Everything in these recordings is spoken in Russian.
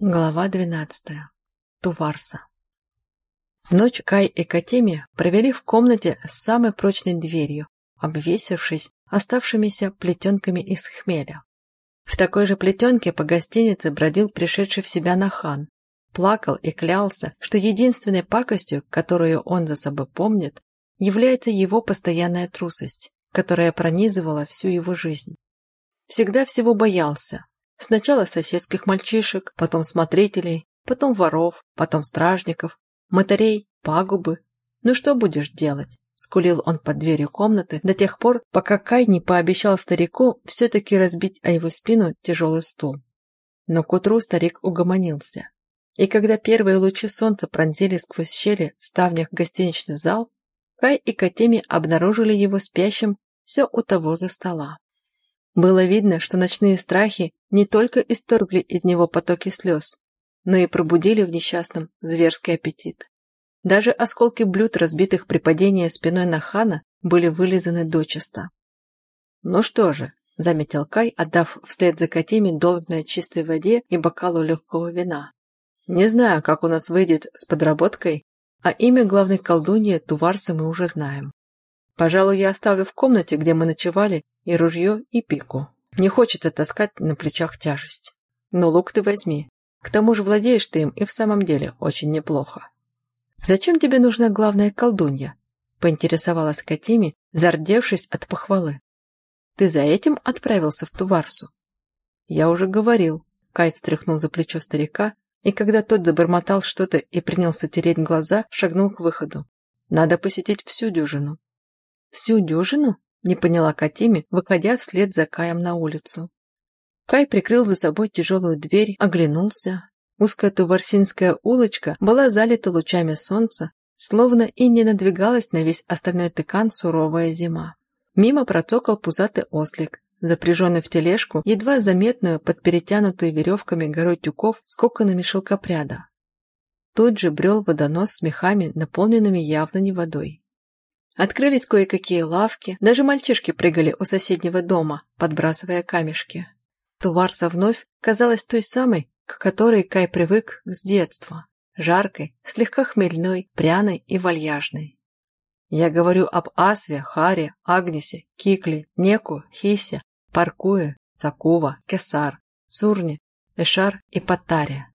Глава двенадцатая. Туварса. Ночь Кай и Катеми провели в комнате с самой прочной дверью, обвесившись оставшимися плетенками из хмеля. В такой же плетенке по гостинице бродил пришедший в себя Нахан, плакал и клялся, что единственной пакостью, которую он за собой помнит, является его постоянная трусость, которая пронизывала всю его жизнь. Всегда всего боялся, Сначала соседских мальчишек, потом смотрителей, потом воров, потом стражников, мотарей, пагубы. Ну что будешь делать? Скулил он под дверью комнаты до тех пор, пока Кай не пообещал старику все-таки разбить о его спину тяжелый стул. Но к утру старик угомонился. И когда первые лучи солнца пронзили сквозь щели в ставнях гостиничный зал, Кай и Катеми обнаружили его спящим все у того же стола. Было видно, что ночные страхи не только исторгли из него потоки слез, но и пробудили в несчастном зверский аппетит. Даже осколки блюд, разбитых при падении спиной на хана, были вылизаны дочисто. «Ну что же», — заметил Кай, отдав вслед за Катеми должное чистой воде и бокалу легкого вина. «Не знаю, как у нас выйдет с подработкой, а имя главной колдуньи Туварса мы уже знаем. Пожалуй, я оставлю в комнате, где мы ночевали, и ружье, и пику. Не хочет таскать на плечах тяжесть. Но лук ты возьми. К тому же владеешь ты им и в самом деле очень неплохо. «Зачем тебе нужна главная колдунья?» – поинтересовалась Катими, зардевшись от похвалы. «Ты за этим отправился в Туварсу?» «Я уже говорил», – Кай встряхнул за плечо старика, и когда тот забормотал что-то и принялся тереть глаза, шагнул к выходу. «Надо посетить всю дюжину. «Всю дюжину?» – не поняла Катими, выходя вслед за Каем на улицу. Кай прикрыл за собой тяжелую дверь, оглянулся. Узкая Туварсинская улочка была залита лучами солнца, словно и не надвигалась на весь остальной тыкан суровая зима. Мимо процокал пузатый ослик, запряженный в тележку, едва заметную под перетянутой веревками горой тюков с коконами шелкопряда. Тут же брел водонос с мехами, наполненными явно не водой. Открылись кое-какие лавки, даже мальчишки прыгали у соседнего дома, подбрасывая камешки. Туварса вновь казалась той самой, к которой Кай привык с детства. Жаркой, слегка хмельной, пряной и вальяжной. Я говорю об Асве, Харе, Агнесе, Кикле, Неку, Хисе, Паркуе, Цакува, Кесар, Сурне, Эшар и Паттаре.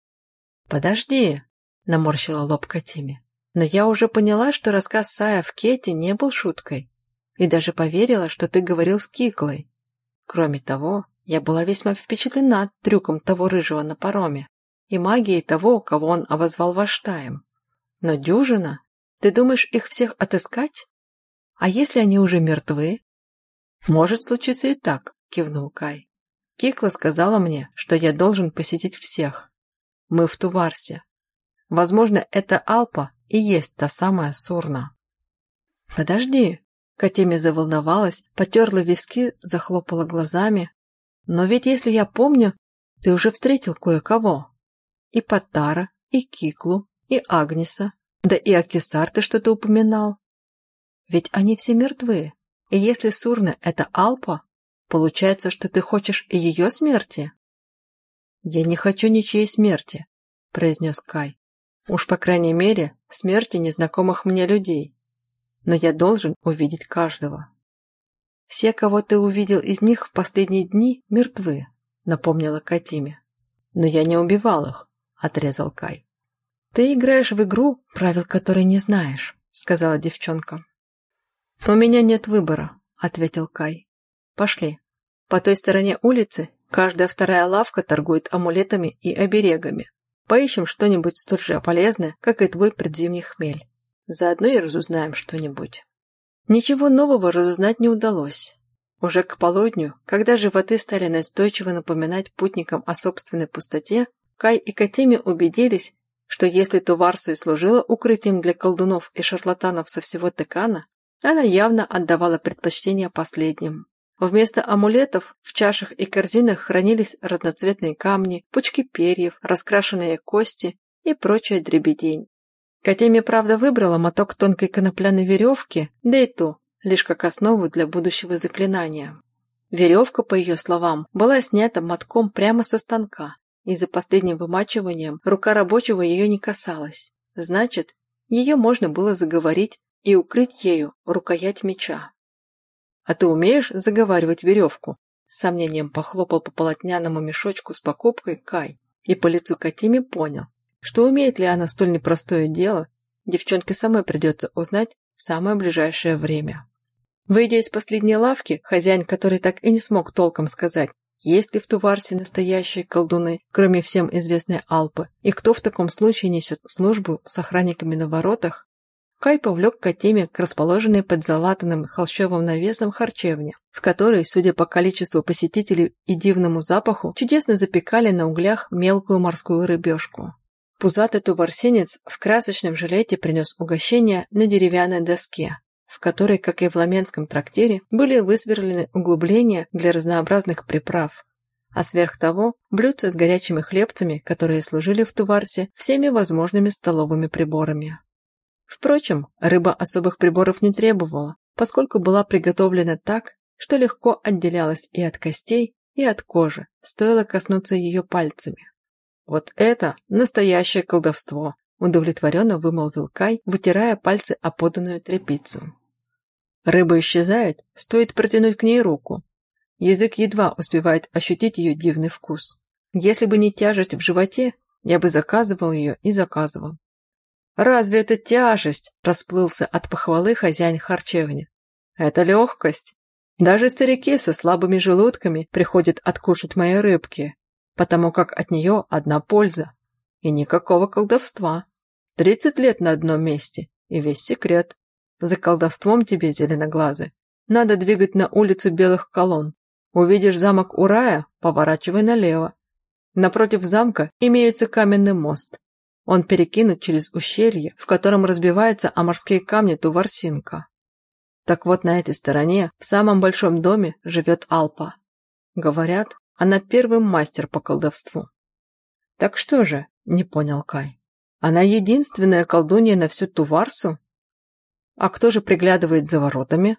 «Подожди!» – наморщила лоб Катиме. Но я уже поняла, что рассказ Сая в Кете не был шуткой. И даже поверила, что ты говорил с Киклой. Кроме того, я была весьма впечатлена трюком того рыжего на пароме и магией того, кого он обозвал Ваштаем. Но дюжина? Ты думаешь их всех отыскать? А если они уже мертвы? Может случиться и так, кивнул Кай. Кикла сказала мне, что я должен посетить всех. Мы в Туварсе. Возможно, это Алпа и есть та самая Сурна. «Подожди!» Катеми заволновалась, потерла виски, захлопала глазами. «Но ведь, если я помню, ты уже встретил кое-кого. И Паттара, и Киклу, и Агниса, да и Акисар ты что-то упоминал. Ведь они все мертвы. И если Сурна — это Алпа, получается, что ты хочешь и ее смерти?» «Я не хочу ничьей смерти», — произнес Кай. Уж, по крайней мере, смерти незнакомых мне людей. Но я должен увидеть каждого. Все, кого ты увидел из них в последние дни, мертвы, напомнила Катиме. Но я не убивал их, отрезал Кай. Ты играешь в игру, правил которой не знаешь, сказала девчонка. У меня нет выбора, ответил Кай. Пошли. По той стороне улицы каждая вторая лавка торгует амулетами и оберегами. Поищем что-нибудь столь же полезное, как и твой предзимний хмель. Заодно и разузнаем что-нибудь. Ничего нового разузнать не удалось. Уже к полудню, когда животы стали настойчиво напоминать путникам о собственной пустоте, Кай и Катеми убедились, что если Туварса и служила укрытием для колдунов и шарлатанов со всего Текана, она явно отдавала предпочтение последним. Вместо амулетов в чашах и корзинах хранились разноцветные камни, пучки перьев, раскрашенные кости и прочая дребедень. Катеми, правда, выбрала моток тонкой конопляной веревки, да и то, лишь как основу для будущего заклинания. Веревка, по ее словам, была снята мотком прямо со станка, и за последним вымачиванием рука рабочего ее не касалась. Значит, ее можно было заговорить и укрыть ею рукоять меча. «А ты умеешь заговаривать веревку?» С сомнением похлопал по полотняному мешочку с покупкой Кай и по лицу Катиме понял, что умеет ли она столь непростое дело, девчонке самой придется узнать в самое ближайшее время. Выйдя из последней лавки, хозяин, который так и не смог толком сказать, есть ли в Туварсе настоящие колдуны, кроме всем известной Алпы, и кто в таком случае несет службу с охранниками на воротах, Кай повлек Катиме к расположенной под залатанным холщовым навесом харчевне, в которой, судя по количеству посетителей и дивному запаху, чудесно запекали на углях мелкую морскую рыбешку. Пузатый туварсенец в красочном жилете принес угощение на деревянной доске, в которой, как и в ламенском трактире, были высверлены углубления для разнообразных приправ, а сверх того блюдца с горячими хлебцами, которые служили в Туварсе всеми возможными столовыми приборами. Впрочем, рыба особых приборов не требовала, поскольку была приготовлена так, что легко отделялась и от костей, и от кожи, стоило коснуться ее пальцами. «Вот это настоящее колдовство!» – удовлетворенно вымолвил Кай, вытирая пальцы о поданную тряпицу. Рыба исчезает, стоит протянуть к ней руку. Язык едва успевает ощутить ее дивный вкус. Если бы не тяжесть в животе, я бы заказывал ее и заказывал. «Разве это тяжесть?» – расплылся от похвалы хозяин харчевни. «Это легкость. Даже старики со слабыми желудками приходят откушать мои рыбки, потому как от нее одна польза. И никакого колдовства. Тридцать лет на одном месте, и весь секрет. За колдовством тебе, зеленоглазый. Надо двигать на улицу белых колонн. Увидишь замок Урая, поворачивай налево. Напротив замка имеется каменный мост. Он перекинут через ущелье, в котором разбивается о морские камни Туварсинка. Так вот, на этой стороне, в самом большом доме, живет Алпа. Говорят, она первый мастер по колдовству. Так что же, не понял Кай. Она единственная колдунья на всю Туварсу? А кто же приглядывает за воротами?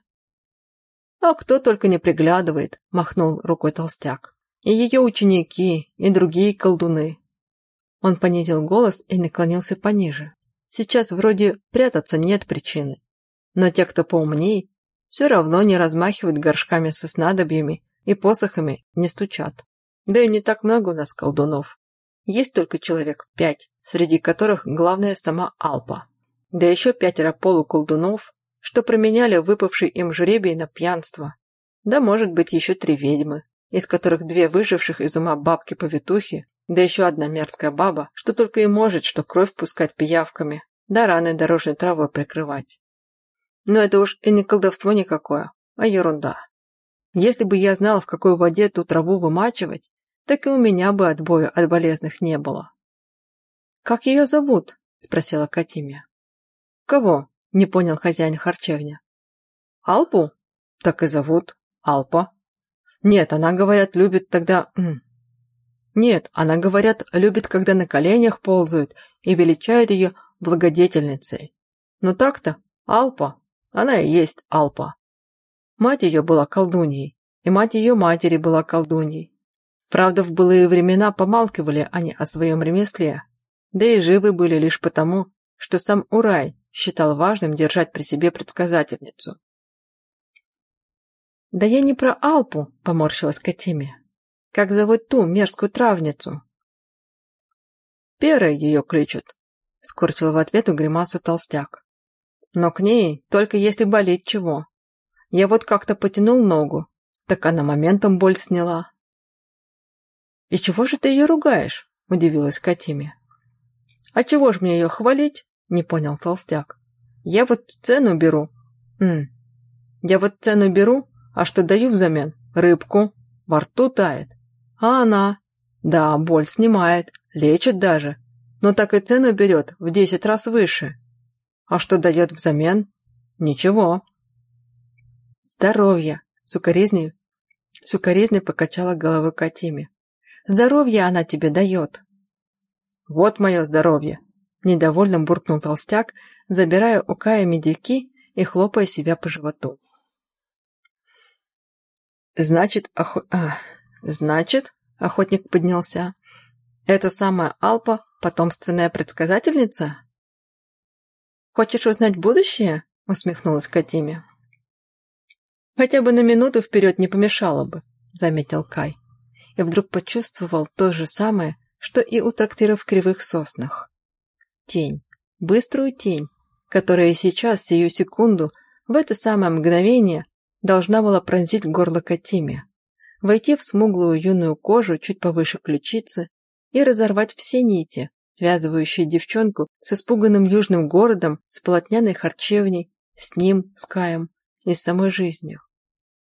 А кто только не приглядывает, махнул рукой толстяк. И ее ученики, и другие колдуны. Он понизил голос и наклонился пониже. Сейчас вроде прятаться нет причины. Но те, кто поумней, все равно не размахивают горшками со снадобьями и посохами не стучат. Да и не так много у нас колдунов. Есть только человек пять, среди которых главная сама Алпа. Да еще пятеро полуколдунов, что променяли выпавший им жребий на пьянство. Да, может быть, еще три ведьмы, из которых две выживших из ума бабки-повитухи, да еще одна мерзкая баба, что только и может, что кровь пускать пиявками, да раны дорожной травой прикрывать. Но это уж и не колдовство никакое, а ерунда. Если бы я знал, в какой воде ту траву вымачивать, так и у меня бы отбоя от болезных не было. «Как ее зовут?» – спросила Катимия. «Кого?» – не понял хозяин харчевня. «Алпу? Так и зовут. Алпа. Нет, она, говорят, любит тогда... Нет, она, говорят, любит, когда на коленях ползают и величает ее благодетельницей. Но так-то Алпа, она и есть Алпа. Мать ее была колдуньей, и мать ее матери была колдуньей. Правда, в былые времена помалкивали они о своем ремесле, да и живы были лишь потому, что сам Урай считал важным держать при себе предсказательницу. «Да я не про Алпу», — поморщилась Катиме. «Как зовут ту мерзкую травницу?» «Перой ее кличут», — скорчил в ответ у гримасу толстяк. «Но к ней только если болеть чего. Я вот как-то потянул ногу, так она моментом боль сняла». «И чего же ты ее ругаешь?» – удивилась Катиме. «А чего ж мне ее хвалить?» – не понял толстяк. «Я вот цену беру». «М я вот цену беру, а что даю взамен? Рыбку. Во рту тает. А она? Да, боль снимает, лечит даже. Но так и цену берет в десять раз выше. А что дает взамен? Ничего. Здоровье, сукоризной, сукоризной покачала головой Катиме. Здоровье она тебе дает. Вот мое здоровье, недовольно буркнул толстяк, забирая у Кая медики и хлопая себя по животу. Значит, охо... а, значит, охотник поднялся. Это самая Алпа – потомственная предсказательница? «Хочешь узнать будущее?» – усмехнулась Катиме. «Хотя бы на минуту вперед не помешало бы», – заметил Кай. И вдруг почувствовал то же самое, что и у трактира в Кривых Соснах. Тень, быструю тень, которая сейчас, сию секунду, в это самое мгновение, должна была пронзить горло Катиме, войти в смуглую юную кожу чуть повыше ключицы и разорвать все нити, связывающие девчонку с испуганным южным городом, с полотняной харчевней, с ним, с Каем и с самой жизнью.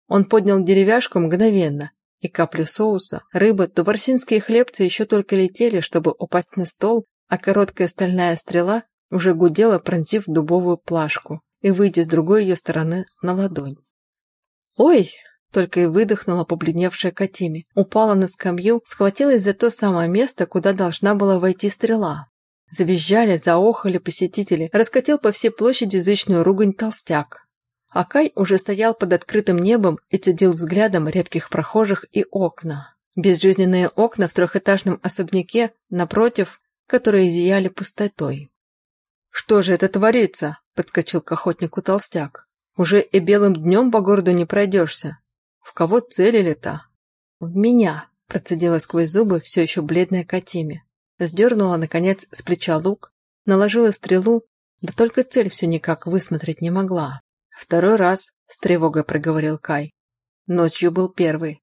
Он поднял деревяшку мгновенно, и капли соуса, рыба, туварсинские хлебцы еще только летели, чтобы упасть на стол, а короткая стальная стрела уже гудела, пронзив дубовую плашку и выйдя с другой ее стороны на ладонь. «Ой!» — только и выдохнула побледневшая Катиме. Упала на скамью, схватилась за то самое место, куда должна была войти стрела. Завизжали, заохали посетители, раскатил по всей площади зычную ругань толстяк. Акай уже стоял под открытым небом и цедил взглядом редких прохожих и окна. Безжизненные окна в трехэтажном особняке, напротив, которые зияли пустотой. «Что же это творится?» – подскочил к охотнику толстяк. «Уже и белым днем по городу не пройдешься. В кого целили-то?» «В меня», – процедила сквозь зубы все еще бледная Катиме. Сдернула, наконец, с плеча лук, наложила стрелу, да только цель все никак высмотреть не могла. «Второй раз», — с тревогой проговорил Кай. «Ночью был первый».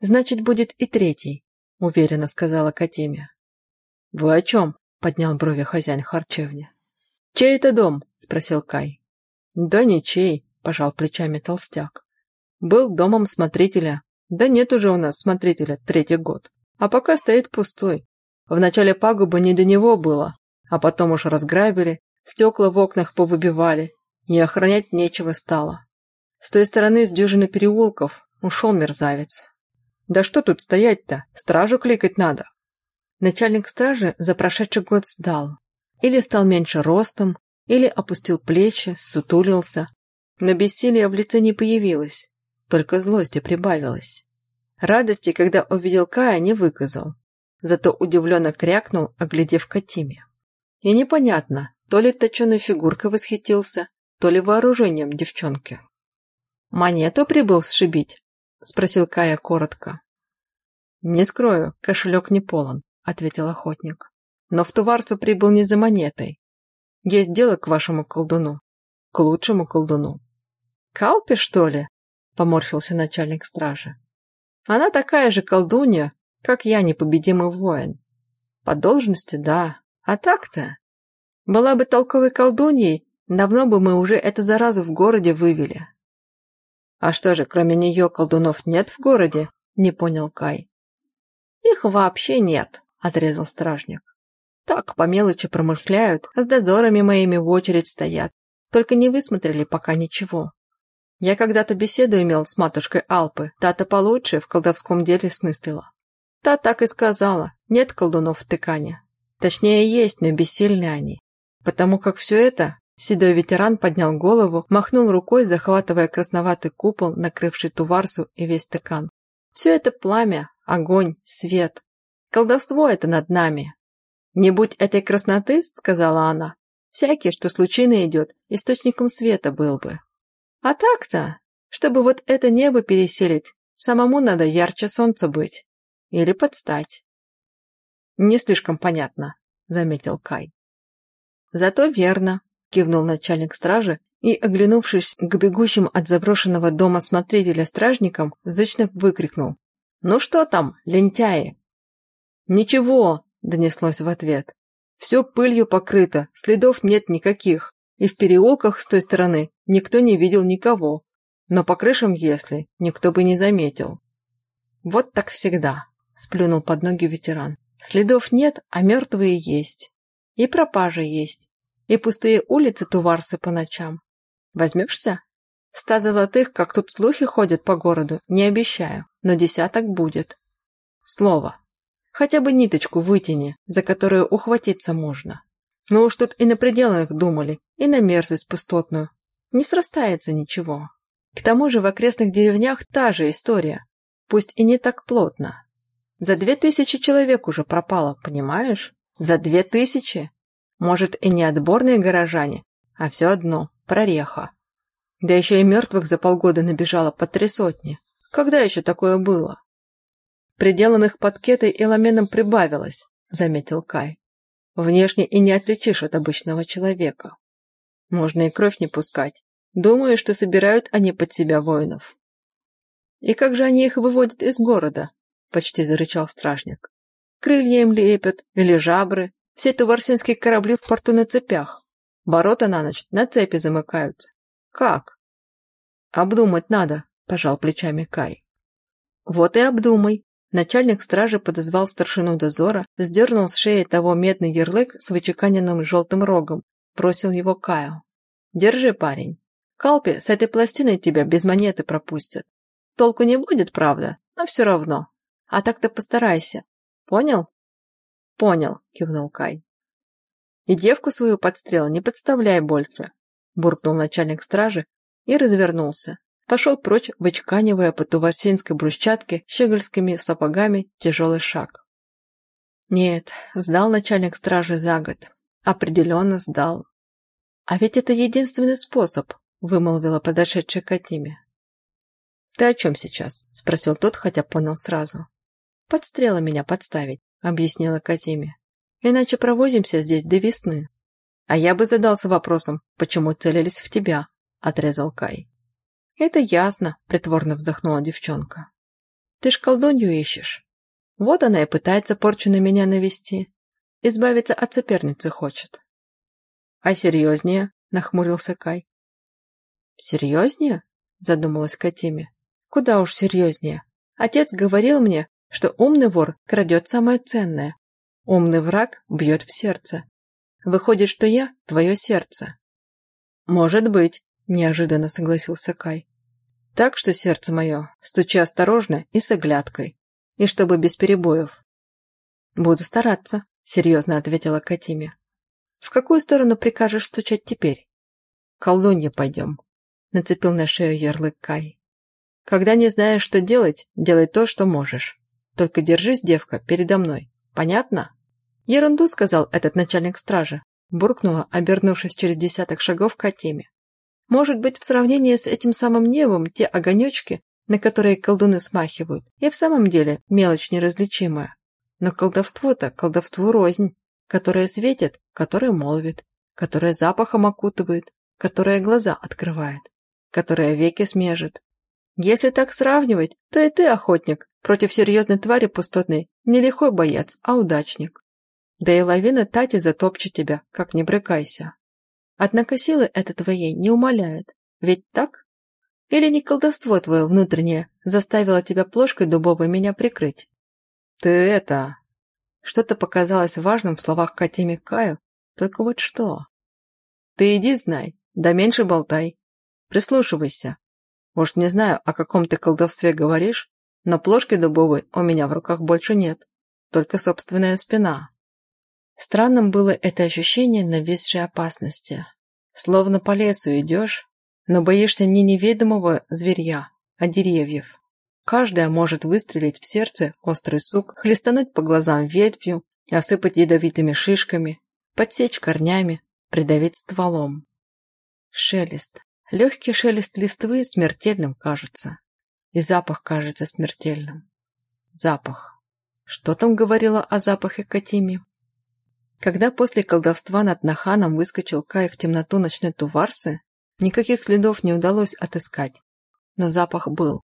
«Значит, будет и третий», — уверенно сказала Катимия. «Вы о чем?» — поднял брови хозяин харчевни. «Чей это дом?» — спросил Кай. «Да ничей», — пожал плечами толстяк. «Был домом смотрителя. Да нет уже у нас смотрителя третий год. А пока стоит пустой. В начале пагуба не до него было, а потом уж разграбили, стекла в окнах повыбивали, и охранять нечего стало. С той стороны с дюжины переулков ушел мерзавец. Да что тут стоять-то? Стражу кликать надо. Начальник стражи за прошедший год сдал. Или стал меньше ростом, или опустил плечи, сутулился. Но бессилия в лице не появилось, только злости прибавилось. Радости, когда увидел Кая, не выказал. Зато удивленно крякнул, оглядев Катиме. И непонятно, то ли точеной фигуркой восхитился, то ли вооружением девчонки. «Монету прибыл сшибить?» – спросил Кая коротко. «Не скрою, кошелек не полон», – ответил охотник. «Но в Туварцу прибыл не за монетой. Есть дело к вашему колдуну, к лучшему колдуну». «Калпи, что ли?» – поморщился начальник стражи. «Она такая же колдунья, как я, непобедимый воин. По должности, да, а так-то. Была бы толковой колдуньей, Давно бы мы уже эту заразу в городе вывели. А что же, кроме нее колдунов нет в городе? Не понял Кай. Их вообще нет, отрезал стражник. Так, по мелочи промышляют, с дозорами моими в очередь стоят. Только не высмотрели пока ничего. Я когда-то беседу имел с матушкой Алпы, та-то получше в колдовском деле смыслила. Та так и сказала, нет колдунов в тыкане. Точнее, есть, но бессильны они. Потому как все это Седой ветеран поднял голову, махнул рукой, захватывая красноватый купол, накрывший туварсу и весь стакан. Все это пламя, огонь, свет. Колдовство это над нами. «Не будь этой красноты, — сказала она, — всякий, что с лучины идет, источником света был бы. А так-то, чтобы вот это небо переселить, самому надо ярче солнца быть. Или подстать». «Не слишком понятно», — заметил Кай. «Зато верно», кивнул начальник стражи и, оглянувшись к бегущим от заброшенного дома смотрителя стражникам, зычно выкрикнул. «Ну что там, лентяи?» «Ничего!» – донеслось в ответ. «Все пылью покрыто, следов нет никаких, и в переулках с той стороны никто не видел никого. Но по крышам, если, никто бы не заметил». «Вот так всегда», – сплюнул под ноги ветеран. «Следов нет, а мертвые есть. И пропажа есть и пустые улицы Туварсы по ночам. Возьмешься? Ста золотых, как тут слухи ходят по городу, не обещаю, но десяток будет. Слово. Хотя бы ниточку вытяни, за которую ухватиться можно. Мы уж тут и на пределах думали, и на мерзость пустотную. Не срастается ничего. К тому же в окрестных деревнях та же история, пусть и не так плотно. За две тысячи человек уже пропало, понимаешь? За две тысячи! Может, и не отборные горожане, а все одно – прореха. Да еще и мертвых за полгода набежало по три сотни. Когда еще такое было? Приделанных под кетой и ламеном прибавилось, заметил Кай. Внешне и не отличишь от обычного человека. Можно и кровь не пускать. Думаю, что собирают они под себя воинов. И как же они их выводят из города? Почти зарычал стражник. Крылья им лепят или жабры. Все туварсинские корабли в порту на цепях. Ворота на ночь на цепи замыкаются. Как? Обдумать надо, пожал плечами Кай. Вот и обдумай. Начальник стражи подозвал старшину дозора, сдернул с шеи того медный ярлык с вычеканенным желтым рогом, бросил его Каю. «Держи, парень. Калпи с этой пластиной тебя без монеты пропустят. Толку не будет, правда, но все равно. А так-то постарайся. Понял?» «Понял», — кивнул Кай. «И девку свою подстрел не подставляй больше», — буркнул начальник стражи и развернулся, Пошел прочь, вычканивая по туварсинской брусчатке щегольскими сапогами тяжелый шаг. Нет, сдал начальник стражи за год. Определенно сдал. А ведь это единственный способ, вымолвила подошедшая Катиме. «Ты о чем сейчас?» – спросил тот, хотя понял сразу. «Подстрела меня подставить», – объяснила Катиме. «Иначе провозимся здесь до весны». «А я бы задался вопросом, почему целились в тебя», – отрезал Кай. «Это ясно», – притворно вздохнула девчонка. «Ты ж колдунью ищешь. Вот она и пытается порчу на меня навести. Избавиться от соперницы хочет». «А серьезнее?» – нахмурился Кай. «Серьезнее?» – задумалась Катиме. «Куда уж серьезнее. Отец говорил мне, что умный вор крадет самое ценное. Умный враг бьет в сердце. Выходит, что я – твое сердце». «Может быть», – неожиданно согласился Кай. Так что, сердце мое, стучи осторожно и с оглядкой. И чтобы без перебоев. Буду стараться, серьезно ответила Катиме. В какую сторону прикажешь стучать теперь? Колдунья пойдем. Нацепил на шею ярлык Кай. Когда не знаешь, что делать, делай то, что можешь. Только держись, девка, передо мной. Понятно? Ерунду, сказал этот начальник стражи. Буркнула, обернувшись через десяток шагов к Катиме. Может быть, в сравнении с этим самым небом, те огонечки, на которые колдуны смахивают, и в самом деле мелочь неразличимая. Но колдовство-то колдовству рознь, которое светит, которое молвит, которое запахом окутывает, которое глаза открывает, которое веки смежит. Если так сравнивать, то и ты, охотник, против серьезной твари пустотной, не лихой боец, а удачник. Да и лавина Тати затопчет тебя, как не брыкайся. Однако силы это твоей не умаляет. Ведь так? Или не колдовство твое внутреннее заставило тебя плошкой дубовой меня прикрыть? Ты это... Что-то показалось важным в словах Катиме Каю, только вот что? Ты иди знай, да меньше болтай. Прислушивайся. Может, не знаю, о каком ты колдовстве говоришь, но плошки дубовой у меня в руках больше нет. Только собственная спина. Странным было это ощущение нависшей опасности. Словно по лесу идешь, но боишься не неведомого зверья, а деревьев. Каждая может выстрелить в сердце острый сук, хлестануть по глазам ветвью, осыпать ядовитыми шишками, подсечь корнями, придавить стволом. Шелест. Легкий шелест листвы смертельным кажется. И запах кажется смертельным. Запах. Что там говорила о запахе Катиме? Когда после колдовства над Наханом выскочил Кай в темноту ночной Туварсы, никаких следов не удалось отыскать. Но запах был.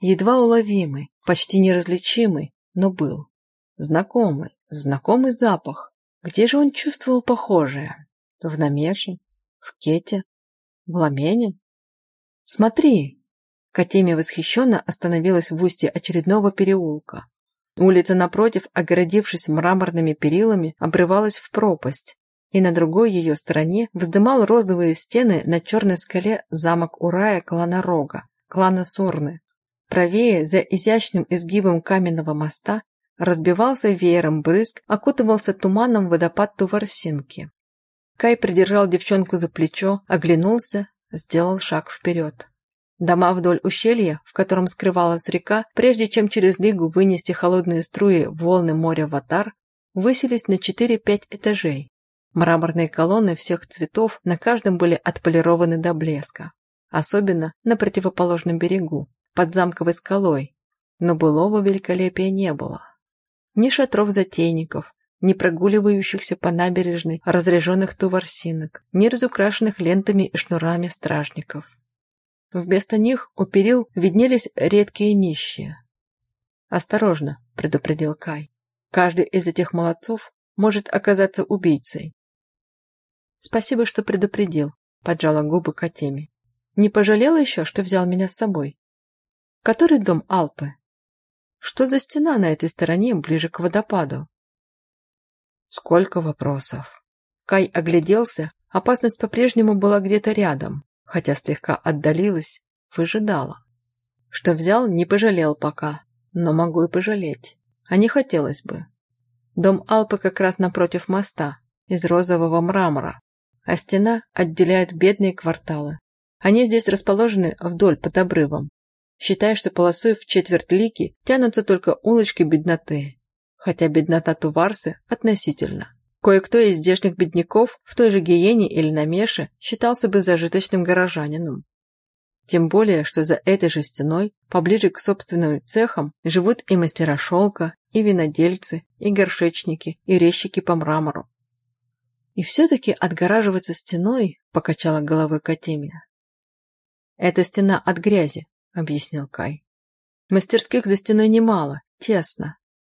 Едва уловимый, почти неразличимый, но был. Знакомый, знакомый запах. Где же он чувствовал похожее? В Намеше? В Кете? В Ламене? «Смотри!» Катемия восхищенно остановилась в устье очередного переулка. Улица напротив, огородившись мраморными перилами, обрывалась в пропасть, и на другой ее стороне вздымал розовые стены на черной скале замок Урая клана Рога, клана Сурны. Правее, за изящным изгибом каменного моста, разбивался веером брызг, окутывался туманом водопад Туварсинки. Кай придержал девчонку за плечо, оглянулся, сделал шаг вперед. Дома вдоль ущелья, в котором скрывалась река, прежде чем через лигу вынести холодные струи волны моря в Атар, высились на 4-5 этажей. Мраморные колонны всех цветов на каждом были отполированы до блеска. Особенно на противоположном берегу, под замковой скалой. Но былого великолепия не было. Ни шатров затейников, ни прогуливающихся по набережной разряженных туварсинок, ни разукрашенных лентами и шнурами стражников. Вместо них у перил виднелись редкие нищие. «Осторожно», — предупредил Кай. «Каждый из этих молодцов может оказаться убийцей». «Спасибо, что предупредил», — поджала губы Катеми. «Не пожалела еще, что взял меня с собой?» «Который дом Алпы?» «Что за стена на этой стороне, ближе к водопаду?» Сколько вопросов. Кай огляделся, опасность по-прежнему была где-то рядом, хотя слегка отдалилась, выжидала. Что взял, не пожалел пока, но могу и пожалеть. А не хотелось бы. Дом Алпы как раз напротив моста, из розового мрамора, а стена отделяет бедные кварталы. Они здесь расположены вдоль под обрывом. Считая, что полосой в четверть лики тянутся только улочки бедноты, хотя беднота Туварсы относительно. Кое-кто из здешних бедняков в той же Гиене или Намеше считался бы зажиточным горожанином. Тем более, что за этой же стеной, поближе к собственным цехам, живут и мастера шелка, и винодельцы, и горшечники, и резчики по мрамору. И все-таки отгораживаться стеной, покачала головой Катемия. «Это стена от грязи», — объяснил Кай. «Мастерских за стеной немало, тесно,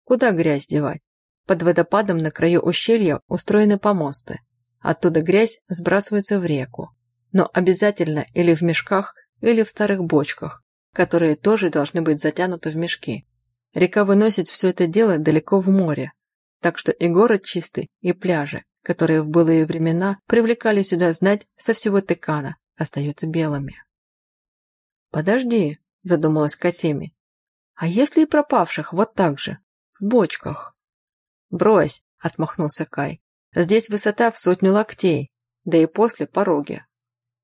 Куда грязь девать? Под водопадом на краю ущелья устроены помосты. Оттуда грязь сбрасывается в реку. Но обязательно или в мешках, или в старых бочках, которые тоже должны быть затянуты в мешки. Река выносит все это дело далеко в море. Так что и город чистый, и пляжи, которые в былые времена привлекали сюда знать со всего Текана, остаются белыми. «Подожди», – задумалась Катеми. «А если и пропавших вот так же? В бочках. Брось, отмахнулся Кай. Здесь высота в сотню локтей, да и после пороги.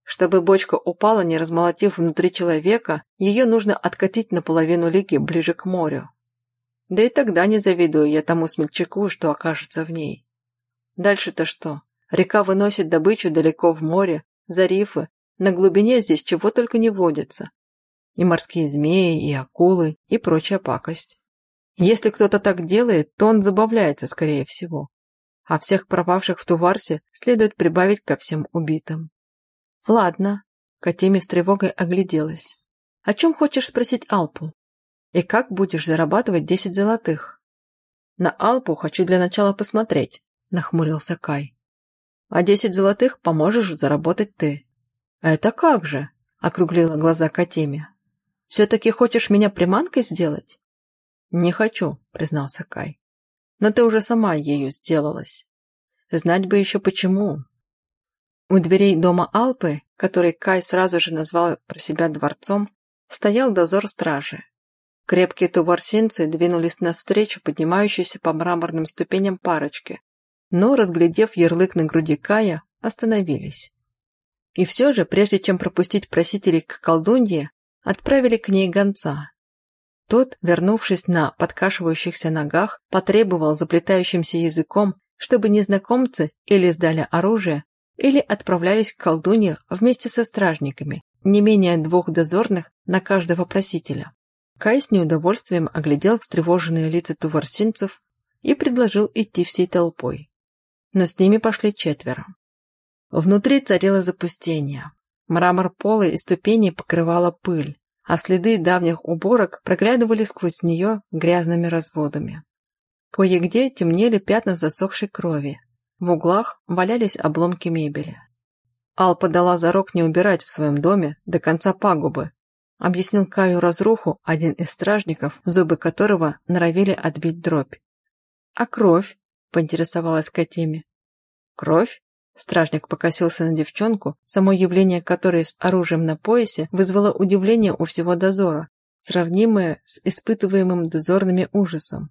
Чтобы бочка упала, не размолотив внутри человека, ее нужно откатить наполовину лиги ближе к морю. Да и тогда не завидую я тому смельчаку, что окажется в ней. Дальше-то что? Река выносит добычу далеко в море, за рифы, на глубине здесь чего только не водится. И морские змеи, и акулы, и прочая пакость. Если кто-то так делает, то он забавляется, скорее всего. А всех пропавших в Туварсе следует прибавить ко всем убитым. Ладно. Катеми с тревогой огляделась. О чем хочешь спросить Алпу? И как будешь зарабатывать десять золотых? На Алпу хочу для начала посмотреть, нахмурился Кай. А десять золотых поможешь заработать ты. Это как же? Округлила глаза Катеми. Все-таки хочешь меня приманкой сделать? «Не хочу», — признался Кай. «Но ты уже сама ею сделалась. Знать бы еще почему». У дверей дома Алпы, который Кай сразу же назвал про себя дворцом, стоял дозор стражи. Крепкие туварсинцы двинулись навстречу поднимающейся по мраморным ступеням парочке, но, разглядев ярлык на груди Кая, остановились. И все же, прежде чем пропустить просителей к колдунье, отправили к ней гонца, тот, вернувшись на подкашивающихся ногах, потребовал заплетающимся языком, чтобы незнакомцы или сдали оружие, или отправлялись к колдунье вместе со стражниками, не менее двух дозорных на каждого просителя. Кай с неудовольствием оглядел встревоженные лица туварсинцев и предложил идти всей толпой. Но с ними пошли четверо. Внутри царило запустение. Мрамор пола и ступеней покрывала пыль а следы давних уборок проглядывали сквозь нее грязными разводами. Кое-где темнели пятна засохшей крови. В углах валялись обломки мебели. Ал подала зарок не убирать в своем доме до конца пагубы, объяснил Каю разруху один из стражников, зубы которого норовили отбить дробь. «А кровь?» – поинтересовалась Катиме. «Кровь?» Стражник покосился на девчонку, само явление которой с оружием на поясе вызвало удивление у всего дозора, сравнимое с испытываемым дозорными ужасом.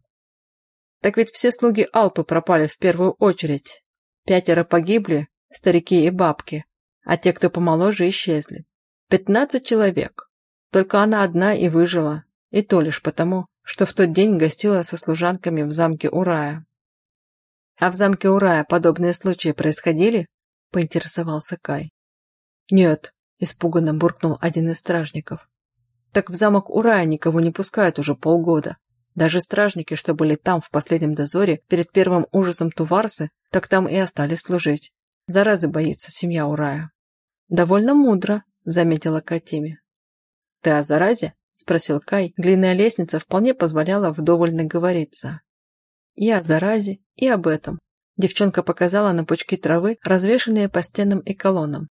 Так ведь все слуги Алпы пропали в первую очередь. Пятеро погибли, старики и бабки, а те, кто помоложе, исчезли. Пятнадцать человек. Только она одна и выжила, и то лишь потому, что в тот день гостила со служанками в замке Урая. «А в замке Урая подобные случаи происходили?» – поинтересовался Кай. «Нет», – испуганно буркнул один из стражников. «Так в замок Урая никого не пускают уже полгода. Даже стражники, что были там в последнем дозоре, перед первым ужасом Туварсы, так там и остались служить. Заразы боится семья Урая». «Довольно мудро», – заметила Катиме. «Ты о заразе?» – спросил Кай. Длинная лестница вполне позволяла вдоволь наговориться. «И о заразе, и об этом». Девчонка показала на пучки травы, развешанные по стенам и колоннам.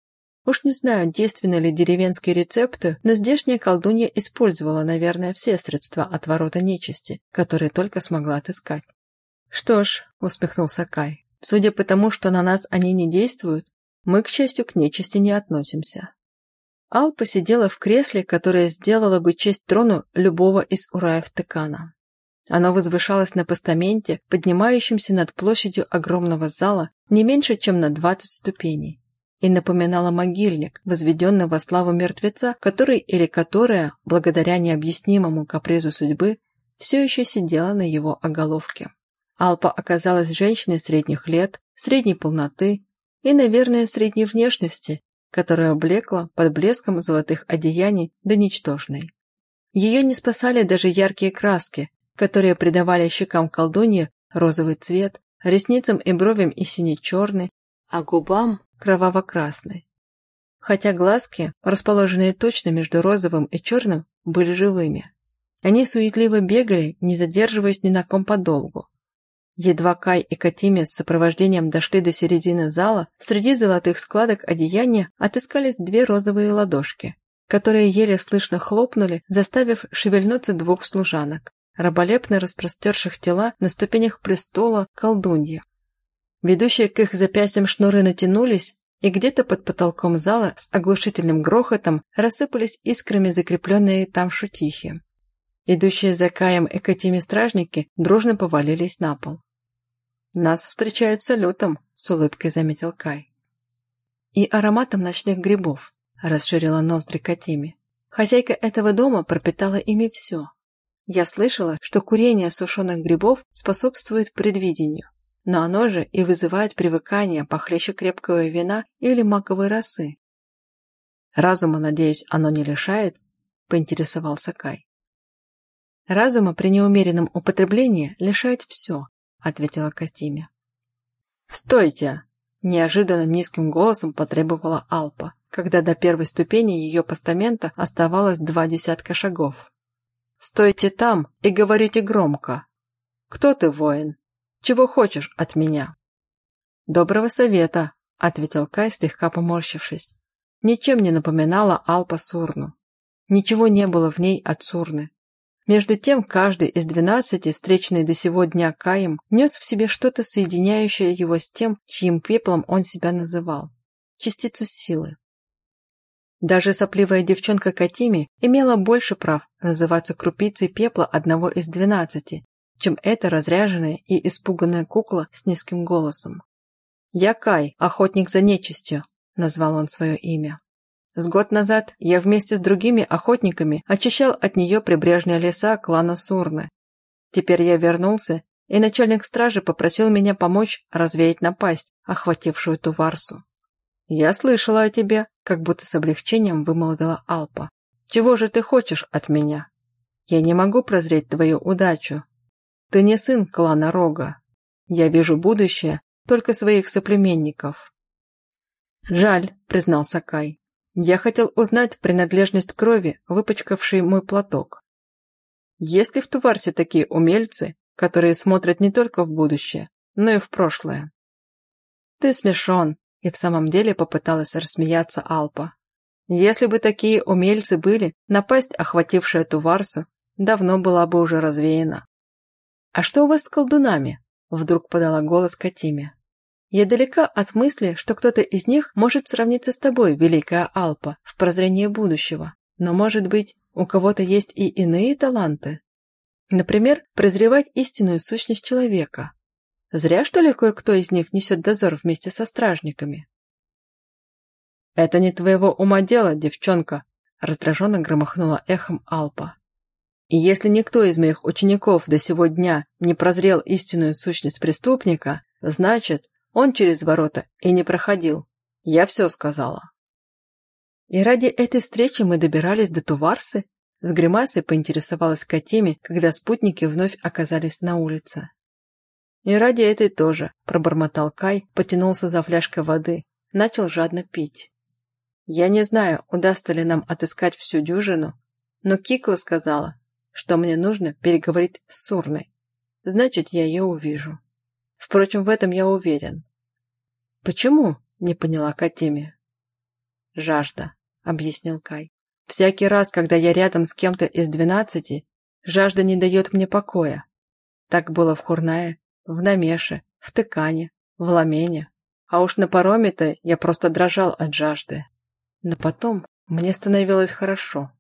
Уж не знаю, действенны ли деревенские рецепты, но здешняя колдунья использовала, наверное, все средства отворота нечисти, которые только смогла отыскать. «Что ж», – усмехнулся Кай, – «судя по тому, что на нас они не действуют, мы, к счастью, к нечисти не относимся». Ал посидела в кресле, которое сделало бы честь трону любого из ураев Текана. Оно возвышалось на постаменте, поднимающемся над площадью огромного зала не меньше, чем на 20 ступеней, и напоминало могильник, возведенный во славу мертвеца, который или которая, благодаря необъяснимому капризу судьбы, все еще сидела на его оголовке. Алпа оказалась женщиной средних лет, средней полноты и, наверное, средней внешности, которая блекла под блеском золотых одеяний до ничтожной. Ее не спасали даже яркие краски, которые придавали щекам колдуньи розовый цвет, ресницам и бровям и сине-черный, а губам кроваво-красный. Хотя глазки, расположенные точно между розовым и черным, были живыми. Они суетливо бегали, не задерживаясь ни на ком подолгу. Едва Кай и Катиме с сопровождением дошли до середины зала, среди золотых складок одеяния отыскались две розовые ладошки, которые еле слышно хлопнули, заставив шевельнуться двух служанок, раболепно распростерших тела на ступенях престола колдунья. Ведущие к их запястьям шнуры натянулись, и где-то под потолком зала с оглушительным грохотом рассыпались искрами закрепленные там шутихи. Идущие за Каем и Катиме стражники дружно повалились на пол. «Нас встречают салютом», — с улыбкой заметил Кай. «И ароматом ночных грибов», — расширила ноздри Катиме. Хозяйка этого дома пропитала ими все. Я слышала, что курение сушеных грибов способствует предвидению, но оно же и вызывает привыкание похлеще крепкого вина или маковой росы. «Разума, надеюсь, оно не лишает?» – поинтересовался Кай. «Разума при неумеренном употреблении лишает все», ответила Катиме. «Стойте!» – неожиданно низким голосом потребовала Алпа, когда до первой ступени ее постамента оставалось два десятка шагов. «Стойте там и говорите громко! Кто ты, воин? Чего хочешь от меня?» «Доброго совета!» – ответил Кай, слегка поморщившись. Ничем не напоминала Алпа Сурну. Ничего не было в ней от Сурны. Между тем, каждый из двенадцати, встреченный до сего дня Каем, нес в себе что-то, соединяющее его с тем, чьим пеплом он себя называл. Частицу силы. Даже сопливая девчонка Катими имела больше прав называться крупицей пепла одного из двенадцати, чем эта разряженная и испуганная кукла с низким голосом. «Я Кай, охотник за нечистью», — назвал он свое имя. С год назад я вместе с другими охотниками очищал от нее прибрежные леса клана Сурны. Теперь я вернулся, и начальник стражи попросил меня помочь развеять напасть, охватившую ту варсу. «Я слышала о тебе», – как будто с облегчением вымолвила Алпа. «Чего же ты хочешь от меня? Я не могу прозреть твою удачу. Ты не сын клана Рога. Я вижу будущее только своих соплеменников». «Жаль», – признался Кай. Я хотел узнать принадлежность крови, выпачкавшей мой платок. Есть ли в Туварсе такие умельцы, которые смотрят не только в будущее, но и в прошлое? Ты смешон, и в самом деле попыталась рассмеяться Алпа. Если бы такие умельцы были, напасть, охватившая Туварсу, давно была бы уже развеяна. «А что у вас с колдунами?» – вдруг подала голос Катиме. Я далека от мысли, что кто-то из них может сравниться с тобой, Великая Алпа, в прозрении будущего. Но, может быть, у кого-то есть и иные таланты? Например, прозревать истинную сущность человека. Зря, что ли, кое-кто из них несет дозор вместе со стражниками? «Это не твоего ума дело, девчонка», раздраженно громыхнула эхом Алпа. И если никто из моих учеников до сего дня не прозрел истинную сущность преступника, значит, он через ворота и не проходил. Я все сказала. И ради этой встречи мы добирались до Туварсы? С гримасой поинтересовалась Катеми, когда спутники вновь оказались на улице. «И ради этой тоже», – пробормотал Кай, потянулся за фляжкой воды, начал жадно пить. «Я не знаю, удастся ли нам отыскать всю дюжину, но Кикла сказала, что мне нужно переговорить с Сурной. Значит, я ее увижу. Впрочем, в этом я уверен». «Почему?» – не поняла Катеми. «Жажда», – объяснил Кай. «Всякий раз, когда я рядом с кем-то из двенадцати, жажда не дает мне покоя. Так было в Хурнае, в Намеше, в Тыкане, в Ламене. А уж на пароме-то я просто дрожал от жажды. Но потом мне становилось хорошо.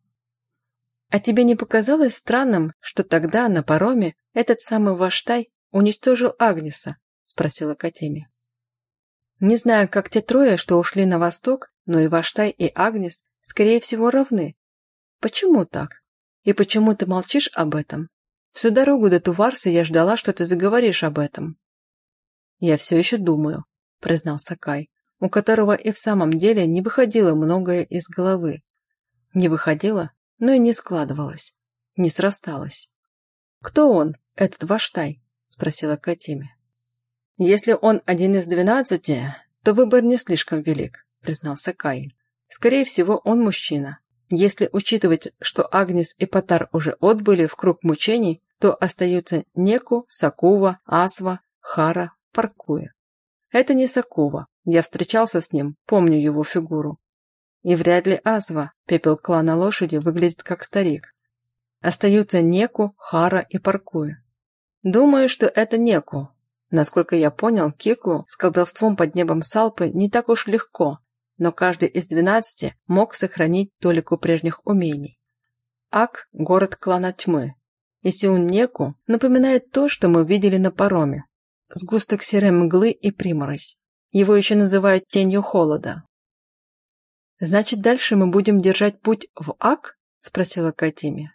А тебе не показалось странным, что тогда на пароме этот самый Ваштай уничтожил Агнеса? Спросила Катеми. Не знаю, как те трое, что ушли на восток, но и Ваштай, и Агнес, скорее всего, равны. Почему так? И почему ты молчишь об этом? Всю дорогу до Туварса я ждала, что ты заговоришь об этом. Я все еще думаю, признался Кай, у которого и в самом деле не выходило многое из головы. Не выходило, но и не складывалось, не срасталось. «Кто он, этот Ваштай?» – спросила Катиме. «Если он один из двенадцати, то выбор не слишком велик», – признался Кай. «Скорее всего, он мужчина. Если учитывать, что Агнес и Потар уже отбыли в круг мучений, то остаются Неку, Сакува, Асва, Хара, Паркуя. Это не Сакува. Я встречался с ним, помню его фигуру. И вряд ли Асва, пепел клана лошади, выглядит как старик. Остаются Неку, Хара и Паркуя. Думаю, что это Неку. Насколько я понял, Киклу с колдовством под небом Салпы не так уж легко, но каждый из двенадцати мог сохранить толику прежних умений. Ак – город клана тьмы. И Сиуннеку напоминает то, что мы видели на пароме, сгусток серой мглы и приморозь. Его еще называют тенью холода. «Значит, дальше мы будем держать путь в Ак?» – спросила Катиме.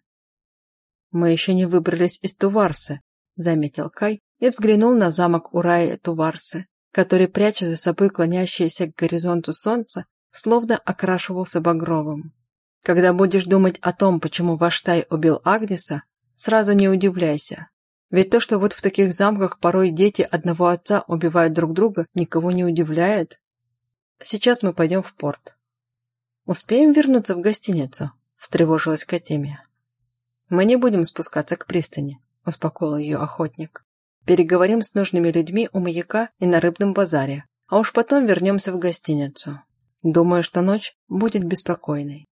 «Мы еще не выбрались из Туварсы», – заметил Кай и взглянул на замок Ураи Туварсы, который, пряча за собой клонящееся к горизонту солнце, словно окрашивался багровым. Когда будешь думать о том, почему Ваштай убил Агнеса, сразу не удивляйся. Ведь то, что вот в таких замках порой дети одного отца убивают друг друга, никого не удивляет. Сейчас мы пойдем в порт. Успеем вернуться в гостиницу? Встревожилась Катемия. Мы не будем спускаться к пристани, успокоил ее охотник. Переговорим с нужными людьми у маяка и на рыбном базаре, а уж потом вернемся в гостиницу. Думаю, что ночь будет беспокойной.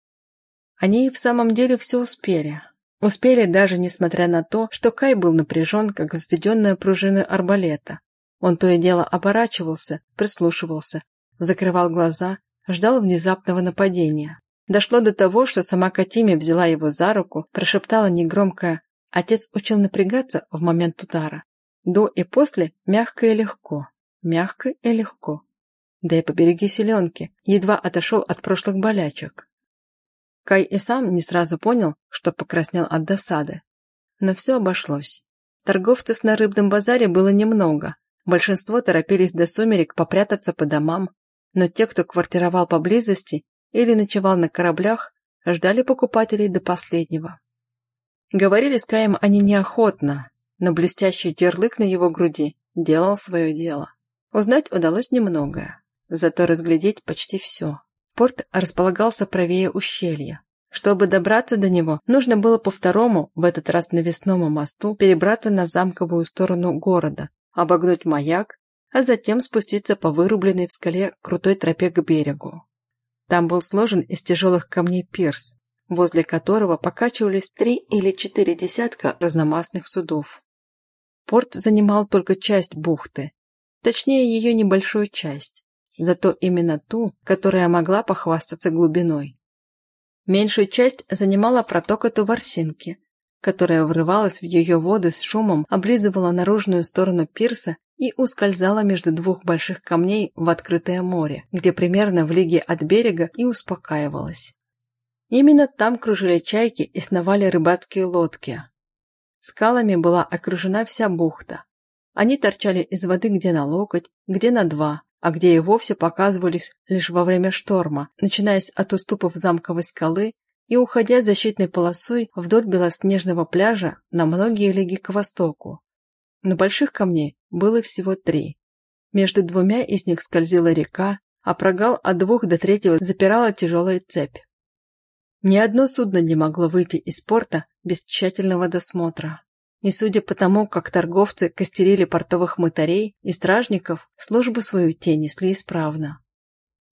Они и в самом деле все успели. Успели даже несмотря на то, что Кай был напряжен, как взведенная пружина арбалета. Он то и дело оборачивался, прислушивался, закрывал глаза, ждал внезапного нападения. Дошло до того, что сама Катиме взяла его за руку, прошептала негромко «Отец учил напрягаться в момент удара. До и после мягко и легко, мягко и легко. Да и побереги селенки, едва отошел от прошлых болячек. Кай и сам не сразу понял, что покраснел от досады. Но все обошлось. Торговцев на рыбном базаре было немного. Большинство торопились до сумерек попрятаться по домам, но те, кто квартировал поблизости или ночевал на кораблях, ждали покупателей до последнего. Говорили с Каем они неохотно, но блестящий ярлык на его груди делал свое дело. Узнать удалось немногое, зато разглядеть почти все. Порт располагался правее ущелья. Чтобы добраться до него, нужно было по второму, в этот раз навесному мосту, перебраться на замковую сторону города, обогнуть маяк, а затем спуститься по вырубленной в скале крутой тропе к берегу. Там был сложен из тяжелых камней пирс, возле которого покачивались три или четыре десятка разномастных судов. Порт занимал только часть бухты, точнее ее небольшую часть зато именно ту, которая могла похвастаться глубиной. Меньшую часть занимала протока Туварсинки, которая врывалась в ее воды с шумом, облизывала наружную сторону пирса и ускользала между двух больших камней в открытое море, где примерно в лиге от берега и успокаивалась. Именно там кружили чайки и сновали рыбацкие лодки. Скалами была окружена вся бухта. Они торчали из воды где на локоть, где на два, а где и вовсе показывались лишь во время шторма, начинаясь от уступов замковой скалы и уходя защитной полосой вдоль белоснежного пляжа на многие лиги к востоку. Но больших камней было всего три. Между двумя из них скользила река, а прогал от двух до третьего запирала тяжелая цепь. Ни одно судно не могло выйти из порта без тщательного досмотра. И судя по тому, как торговцы костерили портовых мытарей и стражников, службу свою те несли исправно.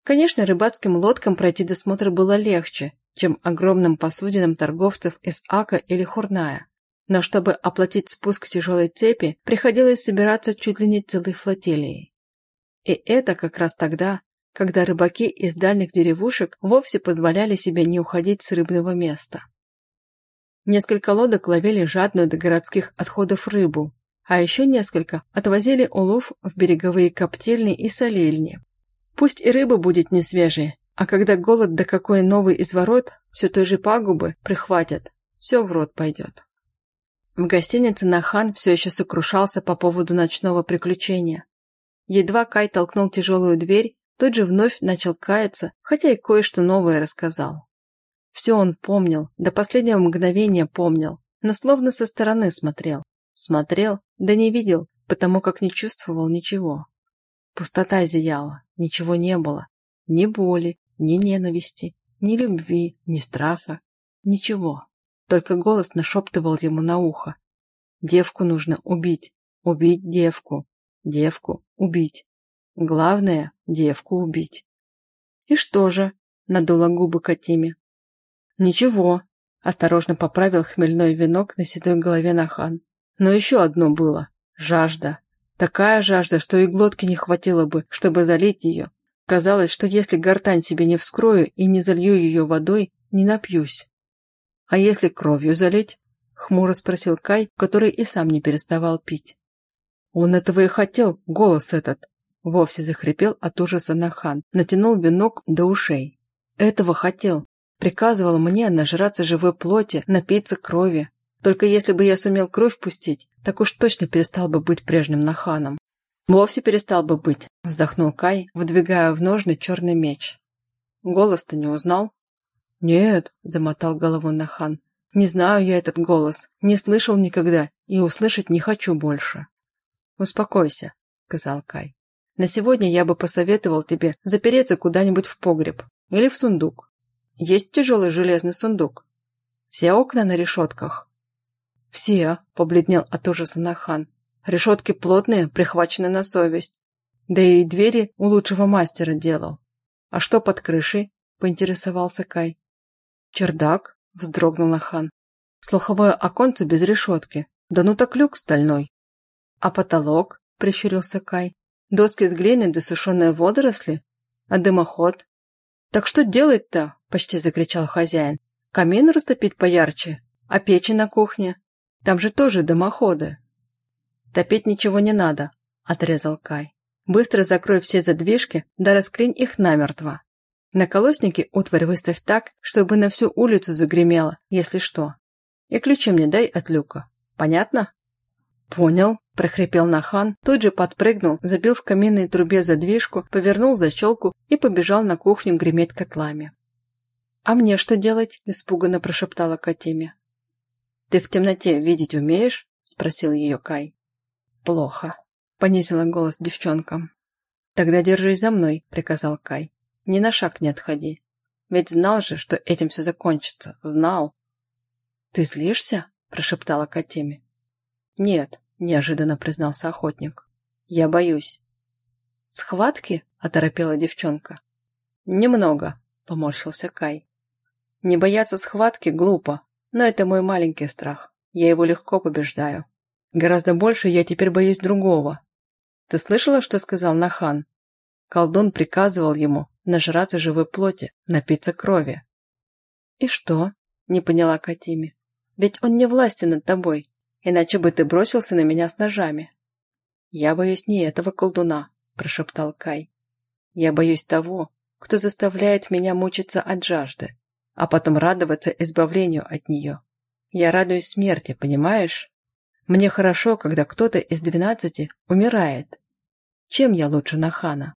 Конечно, рыбацким лодкам пройти досмотр было легче, чем огромным посудинам торговцев из Ака или Хурная. Но чтобы оплатить спуск тяжелой цепи, приходилось собираться чуть ли не целой флотилией. И это как раз тогда, когда рыбаки из дальних деревушек вовсе позволяли себе не уходить с рыбного места. Несколько лодок ловили жадную до городских отходов рыбу, а еще несколько отвозили улов в береговые коптильни и солильни. Пусть и рыба будет не свежей, а когда голод да какой новый изворот все той же пагубы прихватят, все в рот пойдет. В гостинице Нахан все еще сокрушался по поводу ночного приключения. Едва Кай толкнул тяжелую дверь, тот же вновь начал каяться, хотя и кое-что новое рассказал. Все он помнил, до последнего мгновения помнил, но словно со стороны смотрел. Смотрел, да не видел, потому как не чувствовал ничего. Пустота зияла, ничего не было. Ни боли, ни ненависти, ни любви, ни страха. Ничего. Только голос нашептывал ему на ухо. Девку нужно убить. Убить девку. Девку убить. Главное – девку убить. И что же? Надула губы Катиме. «Ничего», – осторожно поправил хмельной венок на седой голове Нахан. «Но еще одно было. Жажда. Такая жажда, что и глотки не хватило бы, чтобы залить ее. Казалось, что если гортань себе не вскрою и не залью ее водой, не напьюсь. «А если кровью залить?» – хмуро спросил Кай, который и сам не переставал пить. «Он этого и хотел, голос этот!» Вовсе захрипел от ужаса Нахан, натянул венок до ушей. «Этого хотел. Приказывал мне нажраться живой плоти, напиться крови. Только если бы я сумел кровь пустить, так уж точно перестал бы быть прежним Наханом. Вовсе перестал бы быть, вздохнул Кай, выдвигая в ножны черный меч. Голос-то не узнал? Нет, замотал головой Нахан. Не знаю я этот голос, не слышал никогда и услышать не хочу больше. Успокойся, сказал Кай. На сегодня я бы посоветовал тебе запереться куда-нибудь в погреб или в сундук. Есть тяжелый железный сундук. Все окна на решетках. Все, побледнел от ужаса Нахан. Решетки плотные, прихвачены на совесть. Да и двери у лучшего мастера делал. А что под крышей? Поинтересовался Кай. Чердак, вздрогнул Нахан. Слуховое оконце без решетки. Да ну так люк стальной. А потолок? Прищурился Кай. Доски с глиной да сушеные водоросли? А дымоход? Так что делать-то? почти закричал хозяин. «Камин растопить поярче? А печи на кухне? Там же тоже дымоходы». «Топить ничего не надо», – отрезал Кай. «Быстро закрой все задвижки, да раскринь их намертво. На колосники утварь выставь так, чтобы на всю улицу загремело, если что. И ключи мне дай от люка. Понятно?» «Понял», – прохрипел Нахан, тут же подпрыгнул, забил в каминной трубе задвижку, повернул защелку и побежал на кухню греметь котлами. «А мне что делать?» – испуганно прошептала Катиме. «Ты в темноте видеть умеешь?» – спросил ее Кай. «Плохо», – понизила голос девчонкам. «Тогда держись за мной», – приказал Кай. «Ни на шаг не отходи. Ведь знал же, что этим все закончится. Знал». «Ты злишься?» – прошептала Катиме. «Нет», – неожиданно признался охотник. «Я боюсь». «Схватки?» – оторопела девчонка. «Немного», – поморщился Кай. Не бояться схватки глупо, но это мой маленький страх. Я его легко побеждаю. Гораздо больше я теперь боюсь другого. Ты слышала, что сказал Нахан? Колдун приказывал ему нажраться живой плоти, напиться крови. И что? Не поняла Катими. Ведь он не властен над тобой, иначе бы ты бросился на меня с ножами». «Я боюсь не этого колдуна», – прошептал Кай. «Я боюсь того, кто заставляет меня мучиться от жажды, а потом радоваться избавлению от нее. Я радуюсь смерти, понимаешь? Мне хорошо, когда кто-то из двенадцати умирает. Чем я лучше Нахана?»